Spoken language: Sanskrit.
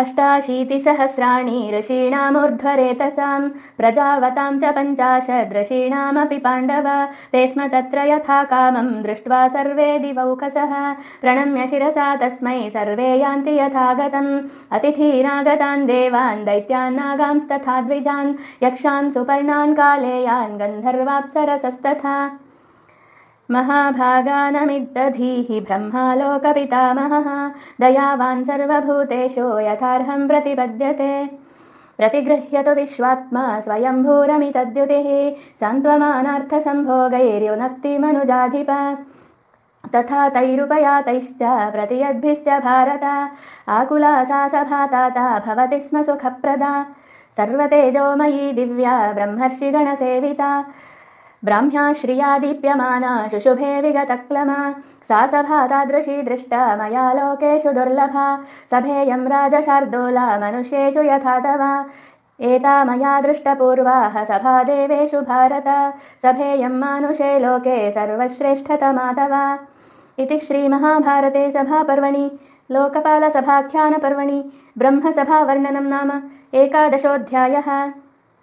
अष्टाशीतिसहस्राणि ऋषीणामूर्ध्वरेतसाम् प्रजावताम् च पञ्चाशदृषीणामपि पाण्डव ते स्म तत्र यथा कामम् दृष्ट्वा सर्वे दिवौकसः प्रणम्य शिरसा तस्मै सर्वे यान्ति यथा गतम् अतिथीनागतान् देवान् दैत्यान्नागांस्तथा द्विजान् यक्षान् सुपर्णान् कालेयान् गन्धर्वाप्सरसस्तथा महाभागानमिद्दधीः ब्रह्मालोकपितामहः। दयावान् सर्वभूतेषु यथार्हम् प्रतिपद्यते। प्रतिगृह्यतु विश्वात्मा स्वयम्भूरमितद्युतिः सान्त्वमानार्थसम्भोगैर्युनक्तिमनुजाधिप। तथा तैरुपयातैश्च प्रतियद्भिश्च भारत। आकुला सा सभाताता भवति स्म सुखप्रदा। सर्वतेजोमयी दिव्या ब्रह्मर्षिगणसेविता ब्राह्म्या श्रिया दीप्यमाना शुशुभे विगतक्लमा। सा सभा तादृशी दृष्टा मया लोकेषु दुर्लभा। सभेयं राजशार्दूला मनुष्येषु यथा तव एता मया दृष्टपूर्वाः सभा देवेषु भारत। सभेयं मानुषे लोके सर्वश्रेष्ठतमा तव इति श्रीमहाभारते सभापर्वणि लोकपालसभाख्यानपर्वणि ब्रह्मसभावर्णनं नाम एकादशोऽध्यायः